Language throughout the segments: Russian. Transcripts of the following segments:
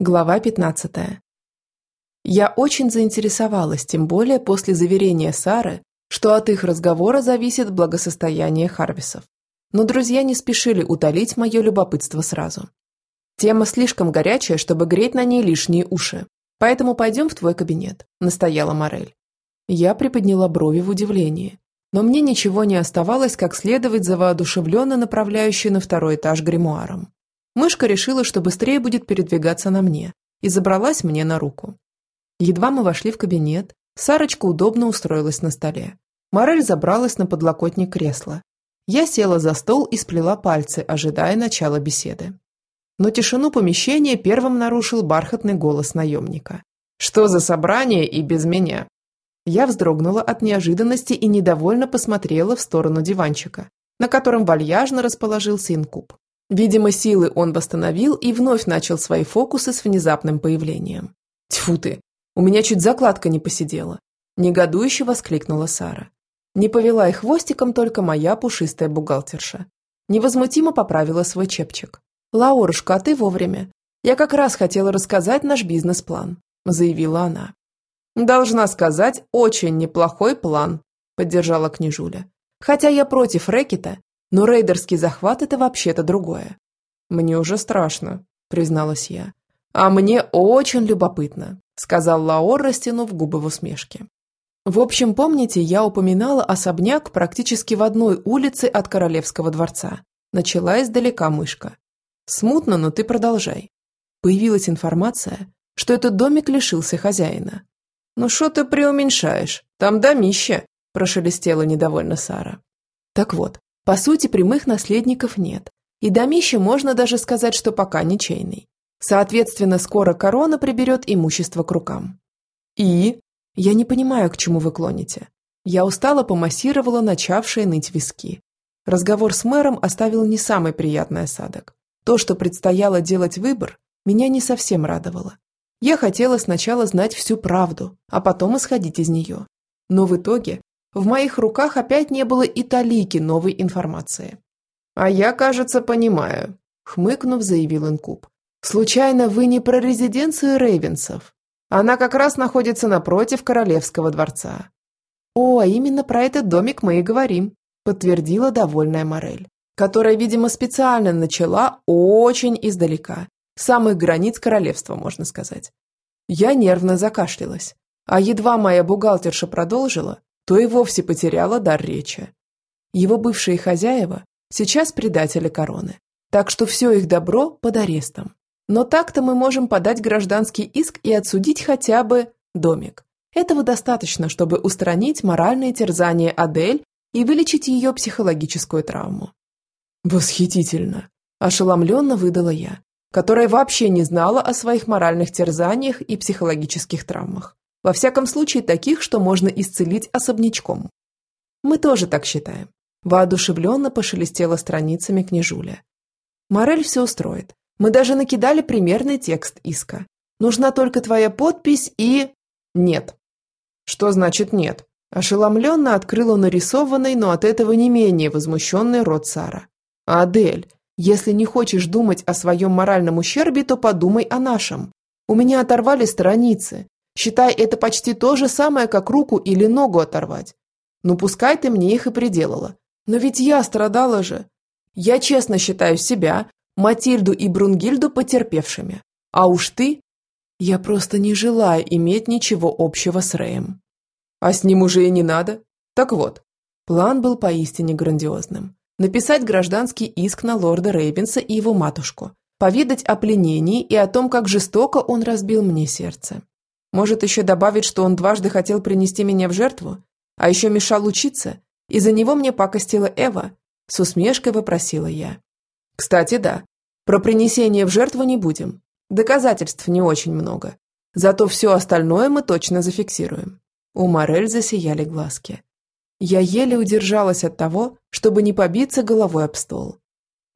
Глава 15. Я очень заинтересовалась, тем более после заверения Сары, что от их разговора зависит благосостояние Харвисов. Но друзья не спешили утолить мое любопытство сразу. Тема слишком горячая, чтобы греть на ней лишние уши. Поэтому пойдем в твой кабинет, настояла Морель. Я приподняла брови в удивлении. Но мне ничего не оставалось, как следовать за воодушевленно направляющей на второй этаж гримуаром. Мышка решила, что быстрее будет передвигаться на мне, и забралась мне на руку. Едва мы вошли в кабинет, Сарочка удобно устроилась на столе. Морель забралась на подлокотник кресла. Я села за стол и сплела пальцы, ожидая начала беседы. Но тишину помещения первым нарушил бархатный голос наемника. «Что за собрание и без меня?» Я вздрогнула от неожиданности и недовольно посмотрела в сторону диванчика, на котором вальяжно расположился инкуб. Видимо, силы он восстановил и вновь начал свои фокусы с внезапным появлением. «Тьфу ты! У меня чуть закладка не посидела!» Негодующе воскликнула Сара. Не повела и хвостиком только моя пушистая бухгалтерша. Невозмутимо поправила свой чепчик. «Лаурушка, а ты вовремя. Я как раз хотела рассказать наш бизнес-план», заявила она. «Должна сказать, очень неплохой план», поддержала княжуля. «Хотя я против рэкета но рейдерский захват – это вообще-то другое. Мне уже страшно, призналась я. А мне очень любопытно, сказал Лаор, растянув губы в усмешке. В общем, помните, я упоминала особняк практически в одной улице от Королевского дворца. Начала издалека мышка. Смутно, но ты продолжай. Появилась информация, что этот домик лишился хозяина. «Ну что ты преуменьшаешь? Там домище!» – прошелестела недовольно Сара. Так вот, по сути, прямых наследников нет. И домище можно даже сказать, что пока ничейный. Соответственно, скоро корона приберет имущество к рукам. И? Я не понимаю, к чему вы клоните. Я устало помассировала начавшие ныть виски. Разговор с мэром оставил не самый приятный осадок. То, что предстояло делать выбор, меня не совсем радовало. Я хотела сначала знать всю правду, а потом исходить из нее. Но в итоге в моих руках опять не было и талики новой информации. «А я, кажется, понимаю», – хмыкнув, заявил Инкуб. «Случайно вы не про резиденцию Рейвенсов? Она как раз находится напротив Королевского дворца». «О, а именно про этот домик мы и говорим», – подтвердила довольная Морель, которая, видимо, специально начала очень издалека, самых границ королевства, можно сказать. Я нервно закашлялась, а едва моя бухгалтерша продолжила, то и вовсе потеряла дар речи. Его бывшие хозяева сейчас предатели короны, так что все их добро под арестом. Но так-то мы можем подать гражданский иск и отсудить хотя бы домик. Этого достаточно, чтобы устранить моральные терзания Адель и вылечить ее психологическую травму. «Восхитительно!» – ошеломленно выдала я, которая вообще не знала о своих моральных терзаниях и психологических травмах. Во всяком случае, таких, что можно исцелить особнячком. Мы тоже так считаем. Воодушевленно пошелестела страницами княжуля. Морель все устроит. Мы даже накидали примерный текст иска. Нужна только твоя подпись и... Нет. Что значит нет? Ошеломленно открыла нарисованный, но от этого не менее возмущенный рот Сара. Адель, если не хочешь думать о своем моральном ущербе, то подумай о нашем. У меня оторвали страницы, Считай, это почти то же самое, как руку или ногу оторвать. Ну, пускай ты мне их и приделала. Но ведь я страдала же. Я честно считаю себя, Матильду и Брунгильду потерпевшими. А уж ты... Я просто не желаю иметь ничего общего с Рэем. А с ним уже и не надо. Так вот, план был поистине грандиозным. Написать гражданский иск на лорда Рейвенса и его матушку, поведать о пленении и о том, как жестоко он разбил мне сердце. Может еще добавить, что он дважды хотел принести меня в жертву, а еще мешал учиться, и за него мне пакостила Эва, с усмешкой вопросила я. Кстати, да, про принесение в жертву не будем. Доказательств не очень много. Зато все остальное мы точно зафиксируем. У Морель засияли глазки. Я еле удержалась от того, чтобы не побиться головой об стол.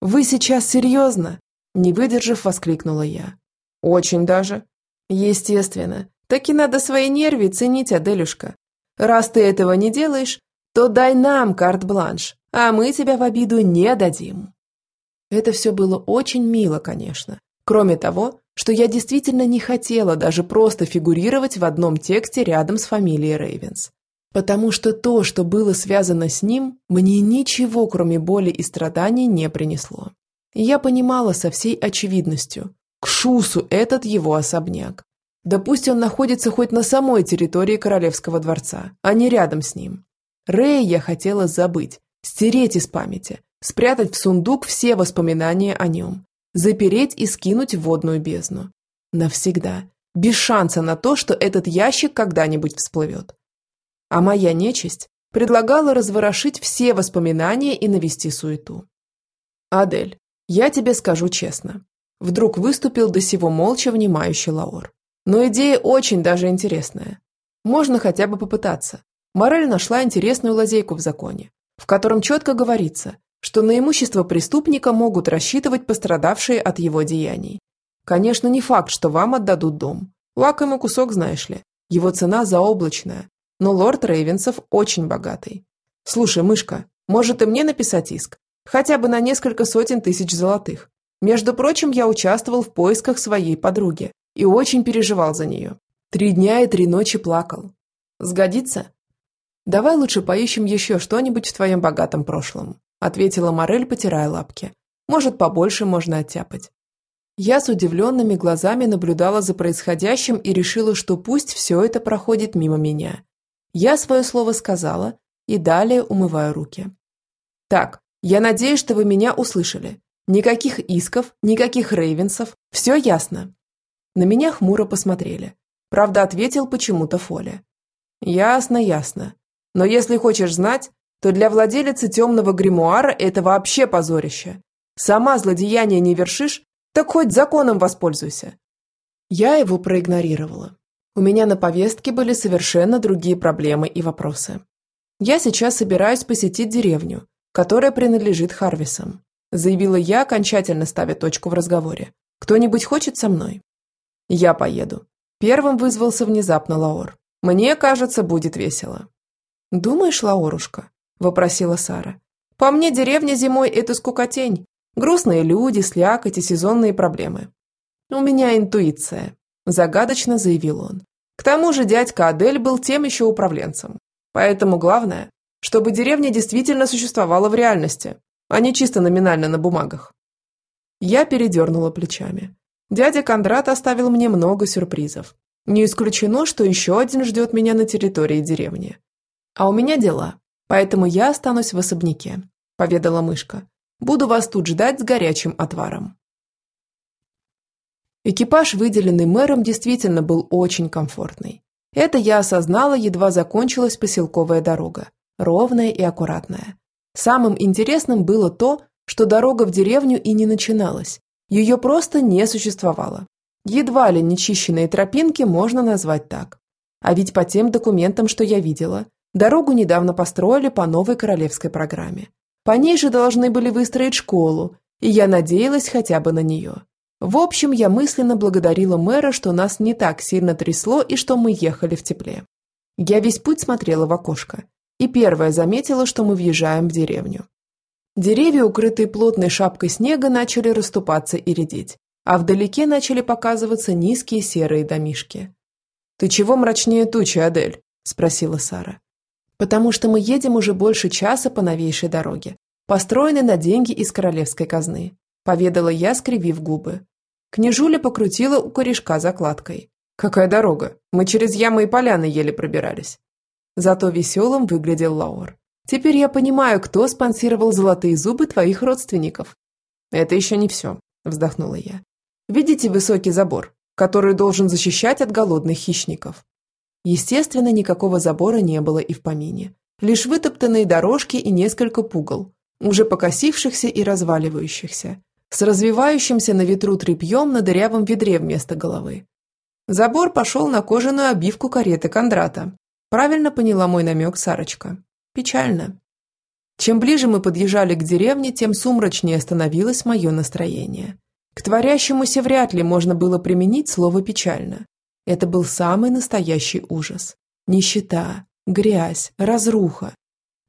«Вы сейчас серьезно?» Не выдержав, воскликнула я. «Очень даже». «Естественно. Так и надо свои нервы ценить, Аделюшка. Раз ты этого не делаешь, то дай нам карт-бланш, а мы тебя в обиду не дадим. Это все было очень мило, конечно. Кроме того, что я действительно не хотела даже просто фигурировать в одном тексте рядом с фамилией Рейвенс. Потому что то, что было связано с ним, мне ничего, кроме боли и страданий, не принесло. Я понимала со всей очевидностью, к Шусу этот его особняк. Да пусть он находится хоть на самой территории Королевского дворца, а не рядом с ним. Рэя я хотела забыть, стереть из памяти, спрятать в сундук все воспоминания о нем, запереть и скинуть в водную бездну. Навсегда. Без шанса на то, что этот ящик когда-нибудь всплывет. А моя нечисть предлагала разворошить все воспоминания и навести суету. «Адель, я тебе скажу честно». Вдруг выступил до сего молча внимающий Лаор. Но идея очень даже интересная. Можно хотя бы попытаться. Морель нашла интересную лазейку в законе, в котором четко говорится, что на имущество преступника могут рассчитывать пострадавшие от его деяний. Конечно, не факт, что вам отдадут дом. Лакомый кусок, знаешь ли. Его цена заоблачная. Но лорд Рейвенсов очень богатый. Слушай, мышка, может и мне написать иск? Хотя бы на несколько сотен тысяч золотых. Между прочим, я участвовал в поисках своей подруги и очень переживал за нее. Три дня и три ночи плакал. Сгодится? Давай лучше поищем еще что-нибудь в твоем богатом прошлом ответила Морель, потирая лапки. Может, побольше можно оттяпать. Я с удивленными глазами наблюдала за происходящим и решила, что пусть все это проходит мимо меня. Я свое слово сказала и далее умываю руки. Так, я надеюсь, что вы меня услышали. Никаких исков, никаких рейвенсов, все ясно. На меня хмуро посмотрели. Правда, ответил почему-то Фоля. Ясно, ясно. Но если хочешь знать, то для владелицы темного гримуара это вообще позорище. Сама злодеяние не вершишь, так хоть законом воспользуйся. Я его проигнорировала. У меня на повестке были совершенно другие проблемы и вопросы. Я сейчас собираюсь посетить деревню, которая принадлежит Харвисам. Заявила я, окончательно ставя точку в разговоре. Кто-нибудь хочет со мной? Я поеду. Первым вызвался внезапно Лаор. Мне кажется, будет весело. Думаешь, Лаорушка? – вопросила Сара. «По мне, деревня зимой – это скукотень. Грустные люди, слякоть и сезонные проблемы». «У меня интуиция», – загадочно заявил он. К тому же дядька Адель был тем еще управленцем. Поэтому главное, чтобы деревня действительно существовала в реальности, а не чисто номинально на бумагах. Я передернула плечами. Дядя Кондрат оставил мне много сюрпризов. Не исключено, что еще один ждет меня на территории деревни. А у меня дела. Поэтому я останусь в особняке», – поведала мышка. «Буду вас тут ждать с горячим отваром». Экипаж, выделенный мэром, действительно был очень комфортный. Это я осознала, едва закончилась поселковая дорога, ровная и аккуратная. Самым интересным было то, что дорога в деревню и не начиналась. Ее просто не существовало. Едва ли нечищенные тропинки можно назвать так. А ведь по тем документам, что я видела, Дорогу недавно построили по новой королевской программе. По ней же должны были выстроить школу, и я надеялась хотя бы на нее. В общем, я мысленно благодарила мэра, что нас не так сильно трясло и что мы ехали в тепле. Я весь путь смотрела в окошко, и первая заметила, что мы въезжаем в деревню. Деревья, укрытые плотной шапкой снега, начали расступаться и редеть, а вдалеке начали показываться низкие серые домишки. «Ты чего мрачнее тучи, Адель?» – спросила Сара потому что мы едем уже больше часа по новейшей дороге, построенной на деньги из королевской казны», – поведала я, скривив губы. Княжуля покрутила у корешка закладкой. «Какая дорога? Мы через ямы и поляны еле пробирались». Зато веселым выглядел Лаур. «Теперь я понимаю, кто спонсировал золотые зубы твоих родственников». «Это еще не все», – вздохнула я. «Видите высокий забор, который должен защищать от голодных хищников? Естественно, никакого забора не было и в помине. Лишь вытоптанные дорожки и несколько пугал, уже покосившихся и разваливающихся, с развивающимся на ветру тряпьем на дырявом ведре вместо головы. Забор пошел на кожаную обивку кареты Кондрата. Правильно поняла мой намек Сарочка. Печально. Чем ближе мы подъезжали к деревне, тем сумрачнее становилось мое настроение. К творящемуся вряд ли можно было применить слово «печально». Это был самый настоящий ужас. Нищета, грязь, разруха.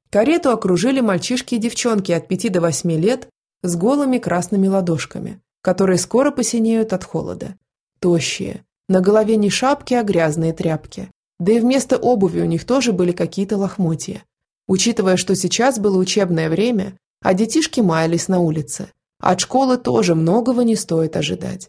Карету окружили мальчишки и девчонки от пяти до восьми лет с голыми красными ладошками, которые скоро посинеют от холода. Тощие, на голове не шапки, а грязные тряпки. Да и вместо обуви у них тоже были какие-то лохмотья. Учитывая, что сейчас было учебное время, а детишки маялись на улице, от школы тоже многого не стоит ожидать.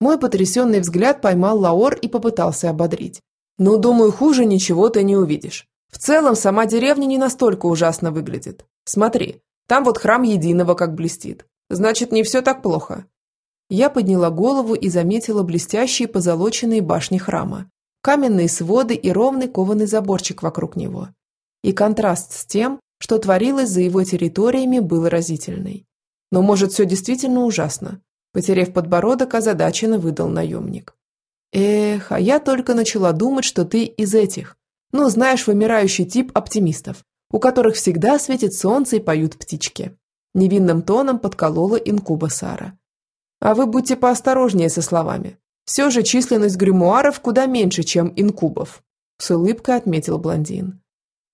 Мой потрясенный взгляд поймал Лаор и попытался ободрить. «Ну, думаю, хуже ничего ты не увидишь. В целом, сама деревня не настолько ужасно выглядит. Смотри, там вот храм Единого как блестит. Значит, не все так плохо». Я подняла голову и заметила блестящие позолоченные башни храма, каменные своды и ровный кованый заборчик вокруг него. И контраст с тем, что творилось за его территориями, был разительный. Но может все действительно ужасно? Потерев подбородок, озадаченно выдал наемник. Эх, а я только начала думать, что ты из этих. Ну, знаешь, вымирающий тип оптимистов, у которых всегда светит солнце и поют птички. Невинным тоном подколола инкуба Сара. А вы будьте поосторожнее со словами. Все же численность гримуаров куда меньше, чем инкубов. С улыбкой отметил блондин.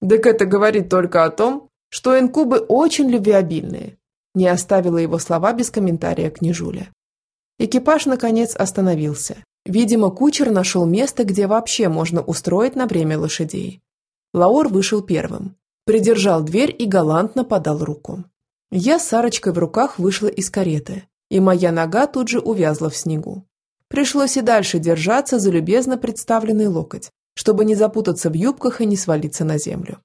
Так это говорит только о том, что инкубы очень любвеобильные, не оставила его слова без комментария княжуля. Экипаж, наконец, остановился. Видимо, кучер нашел место, где вообще можно устроить на время лошадей. Лаор вышел первым, придержал дверь и галантно подал руку. Я с Сарочкой в руках вышла из кареты, и моя нога тут же увязла в снегу. Пришлось и дальше держаться за любезно представленный локоть, чтобы не запутаться в юбках и не свалиться на землю.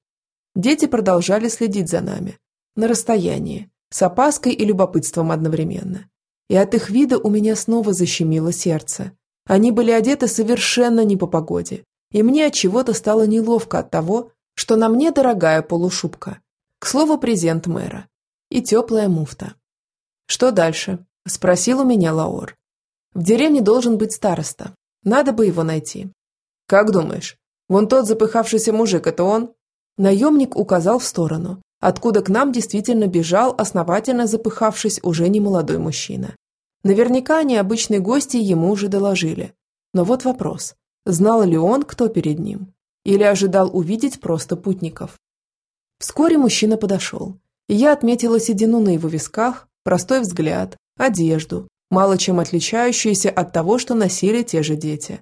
Дети продолжали следить за нами, на расстоянии, с опаской и любопытством одновременно. И от их вида у меня снова защемило сердце. Они были одеты совершенно не по погоде, и мне от чего-то стало неловко от того, что на мне дорогая полушубка. К слову, презент мэра. И теплая муфта. «Что дальше?» – спросил у меня Лаор. «В деревне должен быть староста. Надо бы его найти». «Как думаешь, вон тот запыхавшийся мужик – это он?» Наемник указал в сторону, откуда к нам действительно бежал, основательно запыхавшись, уже не молодой мужчина. Наверняка необычные гости ему уже доложили. Но вот вопрос, знал ли он, кто перед ним? Или ожидал увидеть просто путников? Вскоре мужчина подошел, и я отметила седину на его висках, простой взгляд, одежду, мало чем отличающуюся от того, что носили те же дети.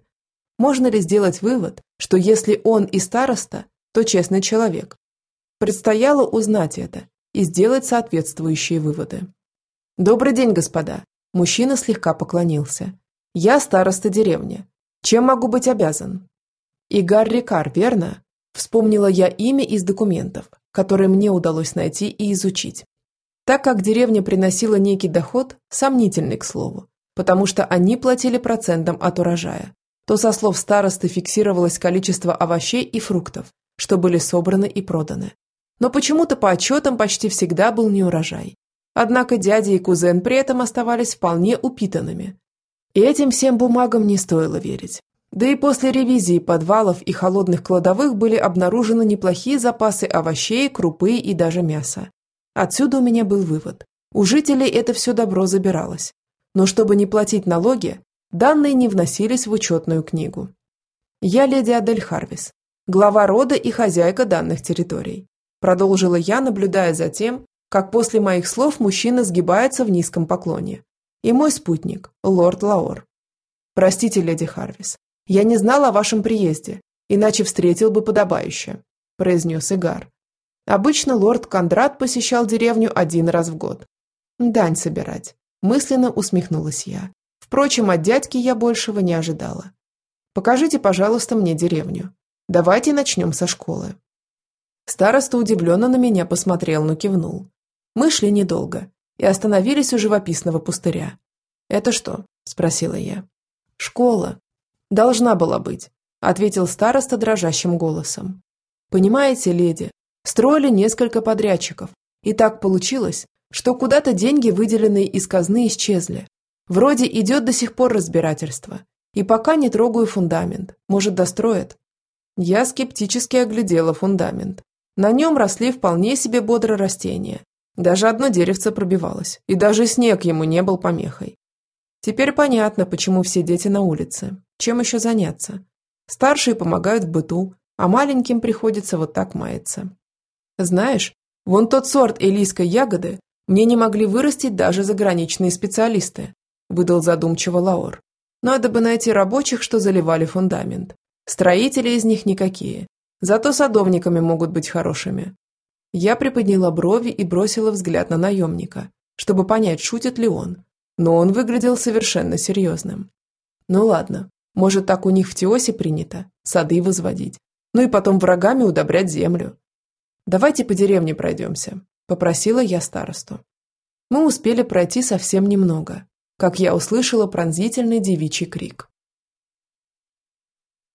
Можно ли сделать вывод, что если он и староста, то честный человек, Предстояло узнать это и сделать соответствующие выводы. «Добрый день, господа!» Мужчина слегка поклонился. «Я староста деревни. Чем могу быть обязан?» «Игар Рикар, верно?» Вспомнила я имя из документов, которые мне удалось найти и изучить. Так как деревня приносила некий доход, сомнительный, к слову, потому что они платили процентом от урожая, то со слов старосты фиксировалось количество овощей и фруктов, что были собраны и проданы но почему-то по отчетам почти всегда был неурожай. Однако дядя и кузен при этом оставались вполне упитанными. И этим всем бумагам не стоило верить. Да и после ревизии подвалов и холодных кладовых были обнаружены неплохие запасы овощей, крупы и даже мяса. Отсюда у меня был вывод. У жителей это все добро забиралось. Но чтобы не платить налоги, данные не вносились в учетную книгу. Я леди Адель Харвис, глава рода и хозяйка данных территорий. Продолжила я, наблюдая за тем, как после моих слов мужчина сгибается в низком поклоне. И мой спутник, лорд Лаор. «Простите, леди Харвис, я не знал о вашем приезде, иначе встретил бы подобающе», – произнес Игар. Обычно лорд Кондрат посещал деревню один раз в год. «Дань собирать», – мысленно усмехнулась я. Впрочем, от дядьки я большего не ожидала. «Покажите, пожалуйста, мне деревню. Давайте начнем со школы». Староста удивленно на меня посмотрел, но кивнул. Мы шли недолго и остановились у живописного пустыря. «Это что?» – спросила я. «Школа. Должна была быть», – ответил староста дрожащим голосом. «Понимаете, леди, строили несколько подрядчиков, и так получилось, что куда-то деньги, выделенные из казны, исчезли. Вроде идет до сих пор разбирательство, и пока не трогаю фундамент, может, достроят». Я скептически оглядела фундамент. На нем росли вполне себе бодро растения. Даже одно деревце пробивалось, и даже снег ему не был помехой. Теперь понятно, почему все дети на улице. Чем еще заняться? Старшие помогают в быту, а маленьким приходится вот так маяться. Знаешь, вон тот сорт элийской ягоды мне не могли вырастить даже заграничные специалисты. Выдал задумчиво Лаор. Надо бы найти рабочих, что заливали фундамент. Строители из них никакие. Зато садовниками могут быть хорошими. Я приподняла брови и бросила взгляд на наемника, чтобы понять, шутит ли он. Но он выглядел совершенно серьезным. Ну ладно, может так у них в Теосе принято, сады возводить. Ну и потом врагами удобрять землю. Давайте по деревне пройдемся, попросила я старосту. Мы успели пройти совсем немного, как я услышала пронзительный девичий крик.